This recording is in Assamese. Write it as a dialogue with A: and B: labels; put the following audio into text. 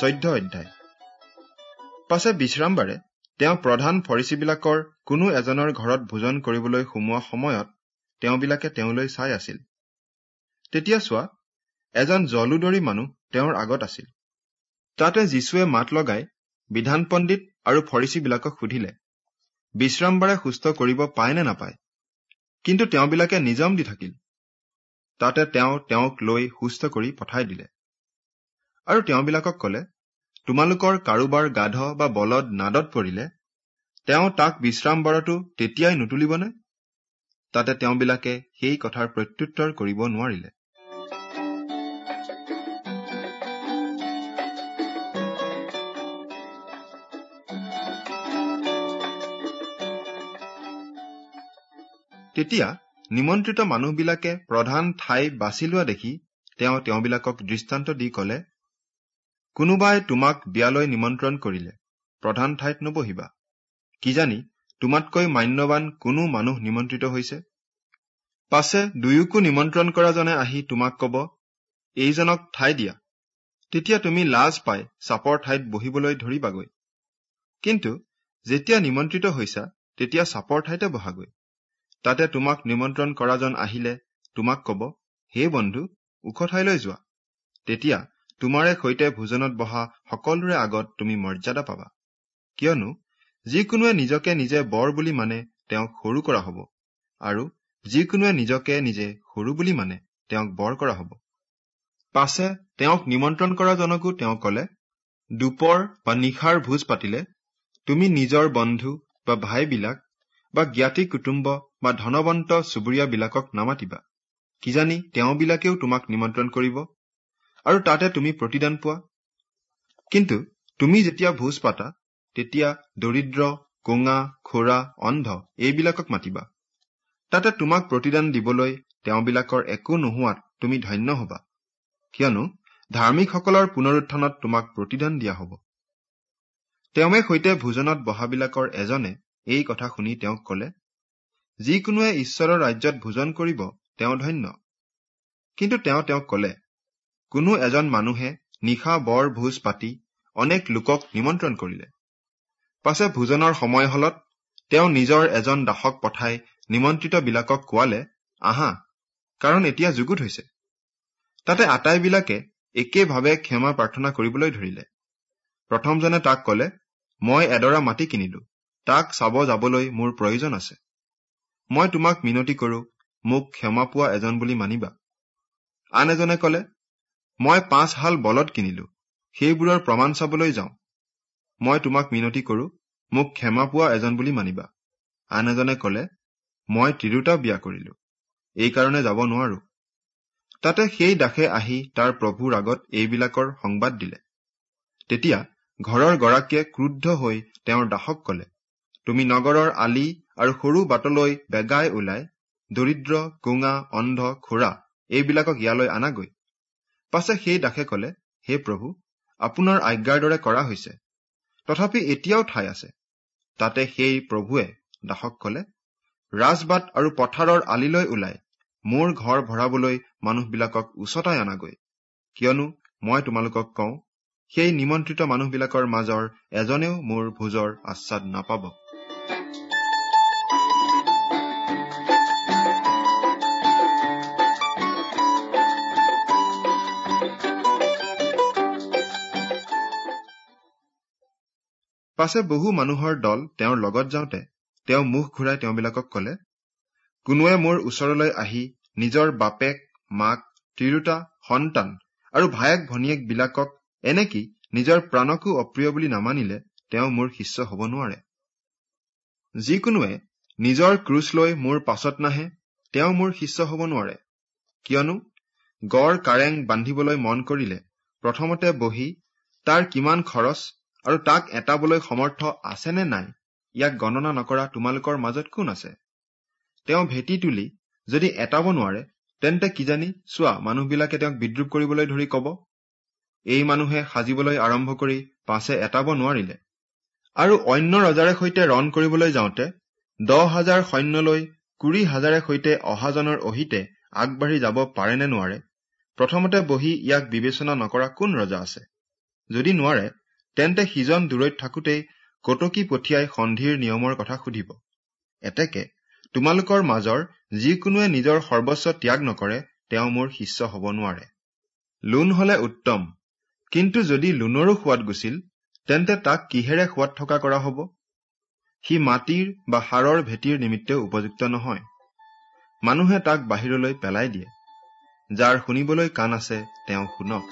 A: চৈধ্য অধ্যায়। পাছে বিশ্ৰামবাৰে তেওঁ প্ৰধান ফৰিচীবিলাকৰ কোনো এজনৰ ঘৰত ভোজন কৰিবলৈ সোমোৱা সময়ত তেওঁবিলাকে তেওঁলৈ চাই আছিল। তেতিয়া চোৱা এজন জলুদৰী মানুহ তেওঁৰ আগত আছিল। তাতে যীশুৱে মাত লগাই বিধান পণ্ডিত আৰু ফৰিচীবিলাকক সুধিলে বিশ্ৰামবাৰে সুস্থ কৰিব পায় নে নাপায়? কিন্তু তেওঁবিলাকে নিজম দি থাকিল। তাতে তেওঁ তেওঁক লৈ সুস্থ কৰি পঠাই দিলে। আৰু তেওঁবিলাকক কলে তোমালোকৰ কাৰোবাৰ গাধ বা বলদ নাদত পৰিলে তেওঁ তাক বিশ্ৰাম বাৰতো তেতিয়াই নুতুলিবনে? তাতে তেওঁবিলাকে সেই কথাৰ প্ৰত্যুত্তৰ কৰিব নোৱাৰিলে। তেতিয়া নিমন্ত্ৰিত মানুহবিলাকে প্ৰধান ঠাই বাছি লোৱা দেখি তেওঁ তেওঁবিলাকক দৃষ্টান্ত দি কলে কোনোবাই তোমাক বিয়ালৈ নিমন্ত্ৰণ কৰিলে প্ৰধান ঠাইত নবহিবা। কিজানি তোমাতকৈ মান্যৱান কোনো মানুহ নিমন্ত্ৰিত হৈছে? পাছে দুয়োকো নিমন্ত্ৰণ কৰাজনে আহি তোমাক কব এইজনক ঠাই দিয়া। তেতিয়া তুমি লাজ পাই চাপৰ ঠাইত বহিবলৈ ধৰিবাগৈ। কিন্তু যেতিয়া নিমন্ত্ৰিত হৈছা তেতিয়া চাপৰ ঠাইতে বহাগৈ। তাতে তোমাক নিমন্ত্ৰণ কৰাজন আহিলে তোমাক কব হে বন্ধু ওখ ঠাইলৈ যোৱা। তেতিয়া তোমাৰে সৈতে ভোজনত বহা সকলোৰে আগত তুমি মৰ্যাদা পাবা। কিয়নো যিকোনোৱে নিজকে নিজে বৰ বুলি মানে তেওঁক সৰু কৰা হব আৰু যিকোনোৱে নিজকে নিজে সৰু বুলি মানে তেওঁক বৰ কৰা হব। পাছে তেওঁক নিমন্ত্ৰণ কৰাজনকো তেওঁ কলে দুপৰ বা নিশাৰ ভোজ পাতিলে তুমি নিজৰ বন্ধু বা ভাইবিলাক বা জ্ঞাতি কুটুম্ব বা ধনবন্ত চুবুৰীয়াবিলাকক নামাতিবা। কিজানি তেওঁবিলাকেও তোমাক নিমন্ত্ৰণ কৰিব আৰু তাতে তুমি প্ৰতিদান পোৱা। কিন্তু তুমি যেতিয়া ভোজ পাতা তেতিয়া দৰিদ্ৰ কোঙা খোৰা অন্ধ এইবিলাকক মাতিবা। তাতে তোমাক প্ৰতিদান দিবলৈ তেওঁবিলাকৰ একো নোহোৱাত তুমি ধন্য হবা। কিয়নো ধাৰ্মিকসকলৰ পুনৰুত্থানত তোমাক প্ৰতিদান দিয়া হব। তেওঁৱে সৈতে ভোজনত বহাবিলাকৰ এজনে এই কথা শুনি তেওঁক কলে যিকোনোৱে ঈশ্বৰৰ ৰাজ্যত ভোজন কৰিব তেওঁ ধন্য। কিন্তু তেওঁ তেওঁক কলে কোনো এজন মানুহে নিশা বৰ ভোজ পাতি অনেক লোকক নিমন্ত্ৰণ কৰিলে। পাছে ভোজনৰ সময় হলত তেওঁ নিজৰ এজন দাসক পঠাই নিমন্ত্ৰিত বিলাকক কোৱালে আহা কাৰণ এতিয়া যুগুত হৈছে। তাতে আটাইবিলাকে একেভাৱে ক্ষমা প্ৰাৰ্থনা কৰিবলৈ ধৰিলে। প্ৰথমজনে তাক কলে মই এডৰা মাটি কিনিলো তাক চাব যাবলৈ মোৰ প্ৰয়োজন আছে। মই তোমাক মিনতি কৰো মোক ক্ষমা পোৱা এজন বুলি মানিবা। আন এজনে কলে মই পাঁচ হাল বলদ কিনিলো সেইবোৰৰ প্ৰমাণ চাবলৈ যাওঁ। মই তোমাক মিনতি কৰো মোক ক্ষমা পোৱা এজন বুলি মানিবা। আন এজনে কলে মই তিৰোতা বিয়া কৰিলো এইকাৰণে যাব নোৱাৰো। তাতে সেই দাসে আহি তাৰ প্ৰভুৰ আগত এইবিলাকৰ সংবাদ দিলে। তেতিয়া ঘৰৰ গৰাকীয়ে ক্ৰুদ্ধ হৈ তেওঁৰ দাসক কলে তুমি নগৰৰ আলি আৰু সৰু বাটলৈ বেগাই ওলাই দৰিদ্ৰ কোঙা অন্ধ খোৰা এইবিলাকক ইয়ালৈ আনাগৈ। পাছে সেই দাসে কলে হে প্ৰভু আপোনাৰ আজ্ঞাৰ দৰে কৰা হৈছে। তথাপি এতিয়াও ঠাই আছে। তাতে সেই প্ৰভুৱে দাসক কলে ৰাজবাট আৰু পথাৰৰ আলিলৈ ওলাই মোৰ ঘৰ ভৰাবলৈ মানুহবিলাকক উচতাই আনাগৈ কিয়নো মই তোমালোকক কওঁ সেই নিমন্ত্ৰিত মানুহবিলাকৰ মাজৰ এজনেও মোৰ ভোজৰ আশ্বাদ নাপাব। পাছে বহু মানুহৰ দল তেওঁৰ লগত যাওঁতে তেওঁ মুখ ঘূৰাই তেওঁবিলাকক কলে কোনোৱে মোৰ ওচৰলৈ আহি নিজৰ বাপেক মাক তিৰোতা সন্তান আৰু ভায়েক ভনীয়েক বিলাকক এনেকি নিজৰ প্ৰাণকো অপ্ৰিয় বুলি নামানিলে তেওঁ মোৰ শিষ্য হব নোৱাৰে। যিকোনোৱে নিজৰ ক্ৰুচ লৈ মোৰ পাছত নাহে তেওঁ মোৰ শিষ্য হব নোৱাৰে। কিয়নো গড় কাৰেং বান্ধিবলৈ মন কৰিলে প্ৰথমতে বহি তাৰ কিমান খৰচ আৰু তাক এটাবলৈ সমৰ্থ আছে নে নাই ইয়াক গণনা নকৰা তোমালোকৰ মাজত কোন আছে? তেওঁ ভেটি তুলি যদি এটাব নোৱাৰে তেন্তে কিজানি চোৱা মানুহবিলাকে তেওঁক বিদ্ৰুপ কৰিবলৈ ধৰি কব। এই মানুহে সাজিবলৈ আৰম্ভ কৰি পাছে এটাব নোৱাৰিলে। আৰু অন্য ৰজাৰে সৈতে ৰণ কৰিবলৈ যাওঁতে দহ হাজাৰ সৈন্যলৈ কুৰি হাজাৰে সৈতে অহাজনৰ অহিতে আগবাঢ়ি যাব পাৰে নে নোৱাৰে? প্ৰথমতে বহি ইয়াক বিবেচনা নকৰা কোন ৰজা আছে? যদি নোৱাৰে তেন্তে সিজন দূৰৈত থাকোতেই কটকী পঠিয়াই সন্ধিৰ নিয়মৰ কথা সুধিব। এতেকে তোমালোকৰ মাজৰ যিকোনোৱে নিজৰ সৰ্বস্ব ত্যাগ নকৰে তেওঁ মোৰ শিষ্য হব নোৱাৰে। লোন হলে উত্তম কিন্তু যদি লোনৰো সোৱাদ গুচিল তেন্তে তাক কিহেৰে সোৱাদ থকা কৰা হব? সি মাটিৰ বা সাৰৰ ভেটিৰ নিমিত্তেও উপযুক্ত নহয়। মানুহে তাক বাহিৰলৈ পেলাই দিয়ে। যাৰ শুনিবলৈ কাণ আছে তেওঁ শুনক।